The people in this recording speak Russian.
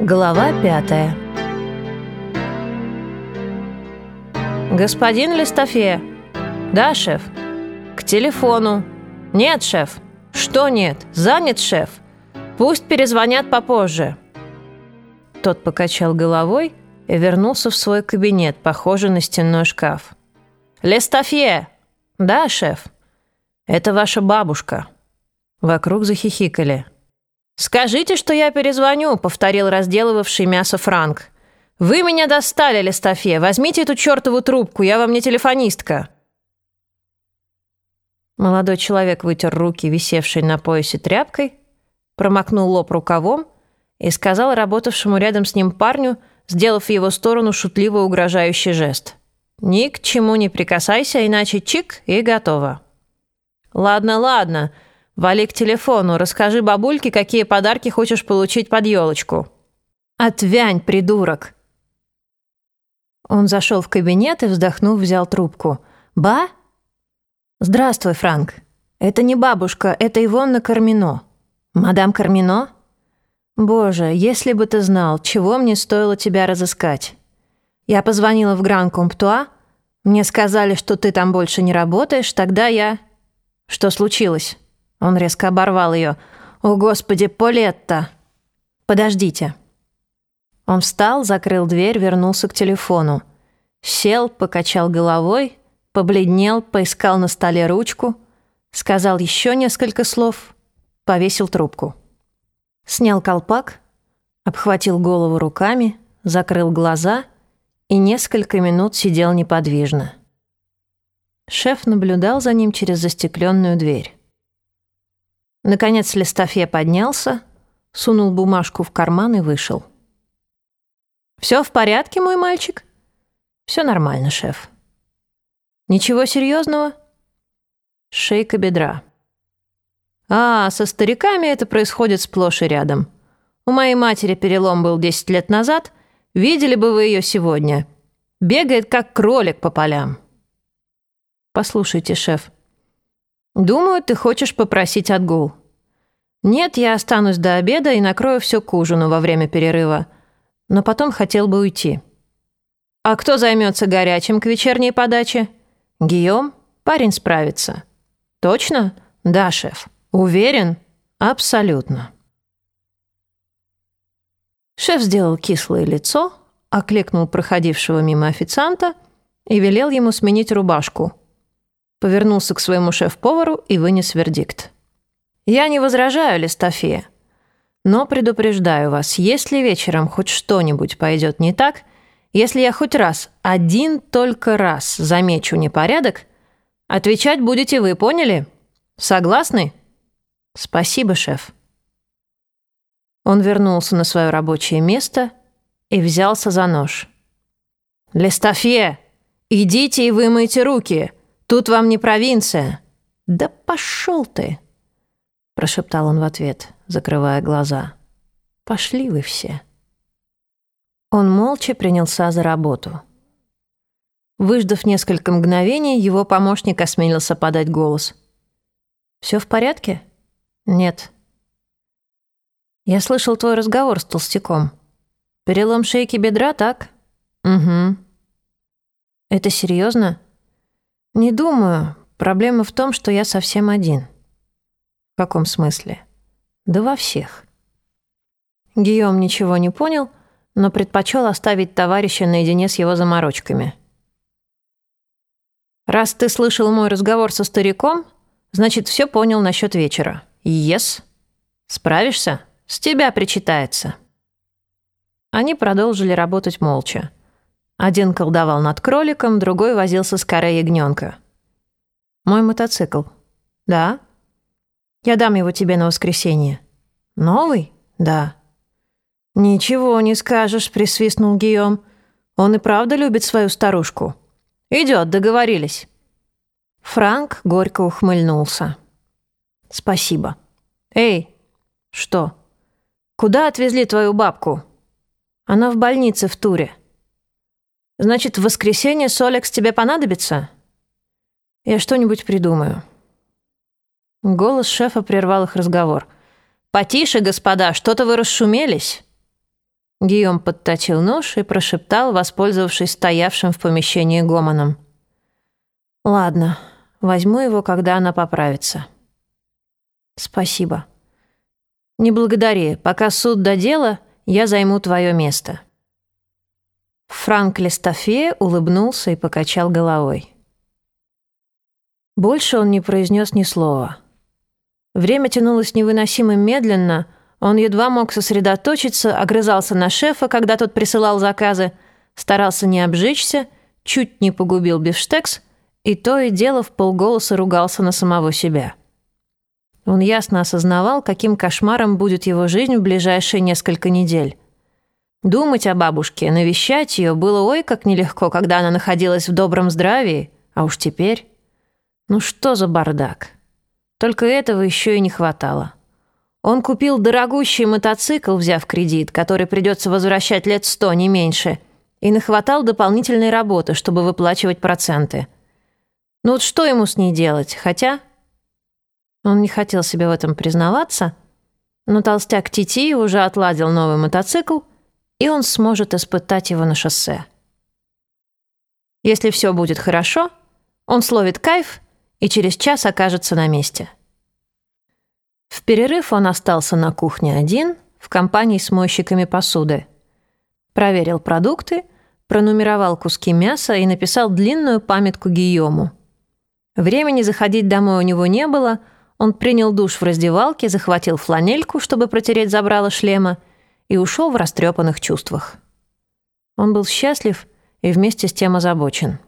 Глава пятая «Господин Листофе?» «Да, шеф». «К телефону». «Нет, шеф». «Что нет? Занят, шеф?» «Пусть перезвонят попозже». Тот покачал головой и вернулся в свой кабинет, похожий на стенной шкаф. «Листофе!» «Да, шеф». «Это ваша бабушка». Вокруг захихикали. «Скажите, что я перезвоню», — повторил разделывавший мясо Франк. «Вы меня достали, Листофе. Возьмите эту чертову трубку, я вам не телефонистка». Молодой человек вытер руки, висевшие на поясе тряпкой, промокнул лоб рукавом и сказал работавшему рядом с ним парню, сделав в его сторону шутливо угрожающий жест. «Ни к чему не прикасайся, иначе чик и готово». «Ладно, ладно», Вали к телефону, расскажи бабульке, какие подарки хочешь получить под елочку. Отвянь, придурок. Он зашел в кабинет и, вздохнув, взял трубку. «Ба?» «Здравствуй, Франк. Это не бабушка, это Ивонна Кармино. Мадам Кармино?» «Боже, если бы ты знал, чего мне стоило тебя разыскать. Я позвонила в Гран-Комптуа, мне сказали, что ты там больше не работаешь, тогда я...» «Что случилось?» Он резко оборвал ее. «О, Господи, Полетта!» «Подождите». Он встал, закрыл дверь, вернулся к телефону. Сел, покачал головой, побледнел, поискал на столе ручку, сказал еще несколько слов, повесил трубку. Снял колпак, обхватил голову руками, закрыл глаза и несколько минут сидел неподвижно. Шеф наблюдал за ним через застекленную дверь. Наконец Листофе поднялся, сунул бумажку в карман и вышел. «Все в порядке, мой мальчик?» «Все нормально, шеф». «Ничего серьезного?» «Шейка бедра». «А, со стариками это происходит сплошь и рядом. У моей матери перелом был 10 лет назад. Видели бы вы ее сегодня. Бегает, как кролик по полям». «Послушайте, шеф, «Думаю, ты хочешь попросить отгул». «Нет, я останусь до обеда и накрою все к ужину во время перерыва. Но потом хотел бы уйти». «А кто займется горячим к вечерней подаче?» «Гийом? Парень справится». «Точно?» «Да, шеф». «Уверен?» «Абсолютно». Шеф сделал кислое лицо, окликнул проходившего мимо официанта и велел ему сменить рубашку – Повернулся к своему шеф-повару и вынес вердикт. «Я не возражаю, Листофея. Но предупреждаю вас, если вечером хоть что-нибудь пойдет не так, если я хоть раз, один только раз замечу непорядок, отвечать будете вы, поняли? Согласны?» «Спасибо, шеф». Он вернулся на свое рабочее место и взялся за нож. «Листофье, идите и вымойте руки!» Тут вам не провинция». «Да пошел ты!» — прошептал он в ответ, закрывая глаза. «Пошли вы все». Он молча принялся за работу. Выждав несколько мгновений, его помощник осмелился подать голос. «Все в порядке?» «Нет». «Я слышал твой разговор с толстяком. Перелом шейки бедра, так?» «Угу». «Это серьезно?» «Не думаю. Проблема в том, что я совсем один». «В каком смысле?» «Да во всех». Гийом ничего не понял, но предпочел оставить товарища наедине с его заморочками. «Раз ты слышал мой разговор со стариком, значит, все понял насчет вечера. Ес. Справишься? С тебя причитается». Они продолжили работать молча. Один колдовал над кроликом, другой возился с корой ягненка. «Мой мотоцикл». «Да». «Я дам его тебе на воскресенье». «Новый?» «Да». «Ничего не скажешь», — присвистнул Гийом. «Он и правда любит свою старушку». «Идет, договорились». Франк горько ухмыльнулся. «Спасибо». «Эй!» «Что?» «Куда отвезли твою бабку?» «Она в больнице в Туре». Значит, в воскресенье Солекс тебе понадобится? Я что-нибудь придумаю. Голос шефа прервал их разговор. «Потише, господа, что-то вы расшумелись». Гийом подточил нож и прошептал, воспользовавшись стоявшим в помещении гомоном. «Ладно, возьму его, когда она поправится». «Спасибо». «Не благодари. Пока суд до дела, я займу твое место». Франк Лестафе улыбнулся и покачал головой. Больше он не произнес ни слова. Время тянулось невыносимо медленно, он едва мог сосредоточиться, огрызался на шефа, когда тот присылал заказы, старался не обжечься, чуть не погубил бифштекс и то и дело в полголоса ругался на самого себя. Он ясно осознавал, каким кошмаром будет его жизнь в ближайшие несколько недель. Думать о бабушке, навещать ее было ой как нелегко, когда она находилась в добром здравии, а уж теперь... Ну что за бардак? Только этого еще и не хватало. Он купил дорогущий мотоцикл, взяв кредит, который придется возвращать лет сто, не меньше, и нахватал дополнительной работы, чтобы выплачивать проценты. Ну вот что ему с ней делать? Хотя... Он не хотел себе в этом признаваться, но толстяк Тити уже отладил новый мотоцикл, и он сможет испытать его на шоссе. Если все будет хорошо, он словит кайф и через час окажется на месте. В перерыв он остался на кухне один, в компании с мойщиками посуды. Проверил продукты, пронумеровал куски мяса и написал длинную памятку Гийому. Времени заходить домой у него не было, он принял душ в раздевалке, захватил фланельку, чтобы протереть забрало шлема, и ушел в растрепанных чувствах. Он был счастлив и вместе с тем озабочен.